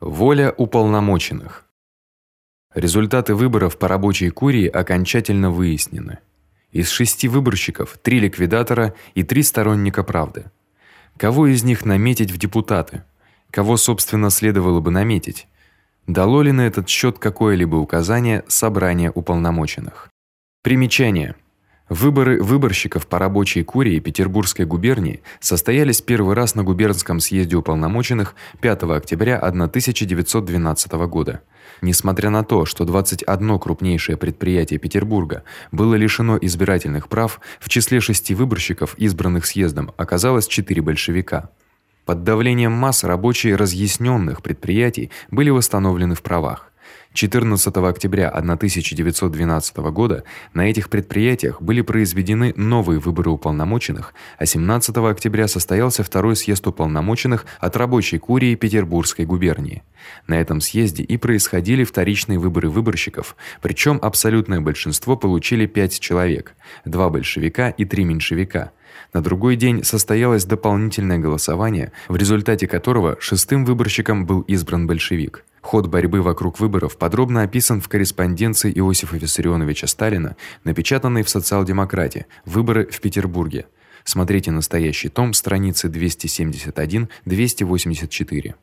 Воля уполномоченных. Результаты выборов по рабочей курии окончательно выяснены. Из шести выборщиков три ликвидатора и три сторонника правды. Кого из них наметить в депутаты? Кого, собственно, следовало бы наметить? Дало ли на этот счёт какое-либо указание собрание уполномоченных? Примечание: Выборы выборщиков по рабочей курии Петербургской губернии состоялись первый раз на губернском съезде уполномоченных 5 октября 1912 года. Несмотря на то, что 21 крупнейшее предприятие Петербурга было лишено избирательных прав, в числе шести выборщиков, избранных съездом, оказалось четыре большевика. Под давлением масс рабочие разъяснённых предприятий были восстановлены в правах. 14 октября 1912 года на этих предприятиях были произведены новые выборы уполномоченных, а 17 октября состоялся второй съезд уполномоченных от рабочей курии Петербургской губернии. На этом съезде и происходили вторичные выборы выборщиков, причём абсолютное большинство получили 5 человек: два большевика и три меньшевика. На другой день состоялось дополнительное голосование, в результате которого шестым выборщиком был избран большевик. Ход борьбы вокруг выборов подробно описан в корреспонденции Иосифа Виссарионовича Сталина, напечатанной в Социал-демократе. Выборы в Петербурге. Смотрите настоящий том, страницы 271-284.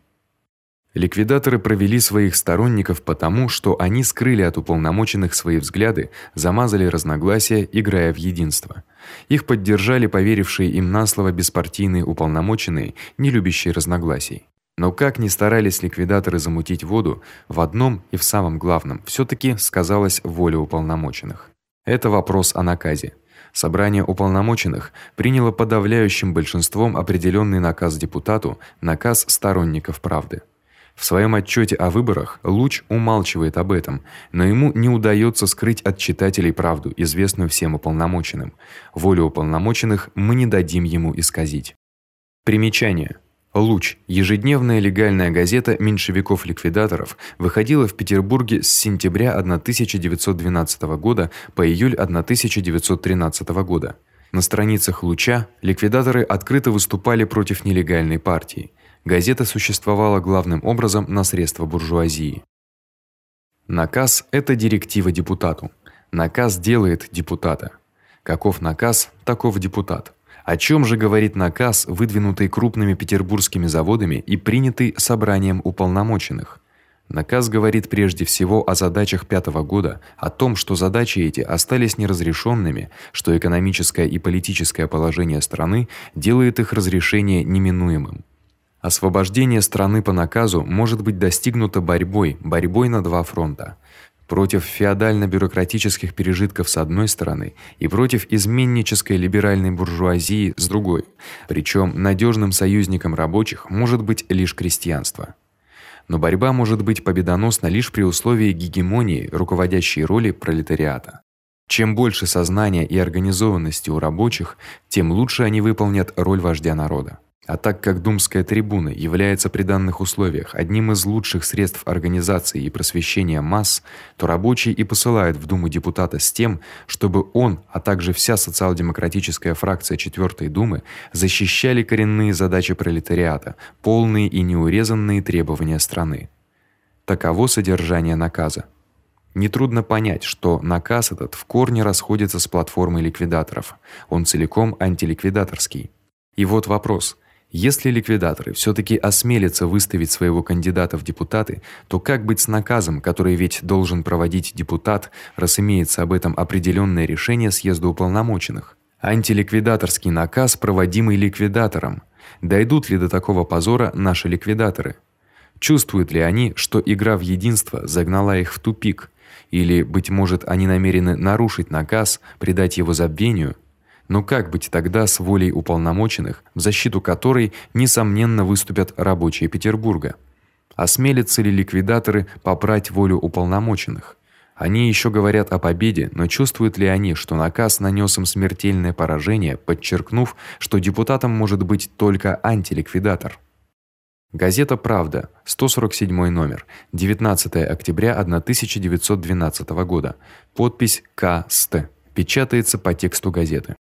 Ликвидаторы провели своих сторонников потому, что они скрыли от уполномоченных свои взгляды, замазали разногласия, играя в единство. Их поддержали поверившие им на слово беспартийные уполномоченные, не любящие разногласий. Но как ни старались ликвидаторы замутить воду, в одном и в самом главном всё-таки сказалась воля уполномоченных. Это вопрос о наказе. Собрание уполномоченных приняло подавляющим большинством определённый наказ депутату, наказ сторонников правды. В своём отчёте о выборах Луч умалчивает об этом, но ему не удаётся скрыть от читателей правду, известную всем уполномоченным. Волю уполномоченных мы не дадим ему исказить. Примечание: Луч, ежедневная легальная газета меньшевиков-ликвидаторов, выходила в Петербурге с сентября 1912 года по июль 1913 года. На страницах Луча ликвидаторы открыто выступали против нелегальной партии. Газета существовала главным образом на средства буржуазии. Наказ это директива депутату. Наказ делает депутата. Каков наказ, таков депутат. О чём же говорит наказ, выдвинутый крупными петербургскими заводами и принятый собранием уполномоченных? Наказ говорит прежде всего о задачах пятого года, о том, что задачи эти остались неразрешёнными, что экономическое и политическое положение страны делает их разрешение неминуемым. Освобождение страны по наказу может быть достигнуто борьбой, борьбой на два фронта: против феодально-бюрократических пережитков с одной стороны и против изменнической либеральной буржуазии с другой. Причём надёжным союзником рабочих может быть лишь крестьянство. Но борьба может быть победоносна лишь при условии гегемонии руководящей роли пролетариата. Чем больше сознания и организованности у рабочих, тем лучше они выполнят роль вождя народа. А так как Думская трибуна является при данных условиях одним из лучших средств организации и просвещения масс, то рабочие и посылают в Думу депутата с тем, чтобы он, а также вся социал-демократическая фракция 4-й Думы защищали коренные задачи пролетариата, полные и неурезанные требования страны. Таково содержание наказа. Нетрудно понять, что наказ этот в корне расходится с платформой ликвидаторов. Он целиком антиликвидаторский. И вот вопрос: если ликвидаторы всё-таки осмелятся выставить своего кандидата в депутаты, то как быть с наказом, который ведь должен проводить депутат, раз имеется об этом определённое решение съезда уполномоченных? Антиликвидаторский наказ, проводимый ликвидатором. Дойдут ли до такого позора наши ликвидаторы? Чувствуют ли они, что игра в единство загнала их в тупик, или быть может, они намерены нарушить наказ, предать его забвению? Но как быть тогда с волей уполномоченных, в защиту которой несомненно выступят рабочие Петербурга? Осмелятся ли ликвидаторы попрать волю уполномоченных? Они ещё говорят о победе, но чувствуют ли они, что наказ нанёс им смертельное поражение, подчеркнув, что депутатом может быть только антиликвидатор? Газета Правда, 147 номер, 19 октября 1912 года. Подпись К. Ст. Печатается по тексту газеты.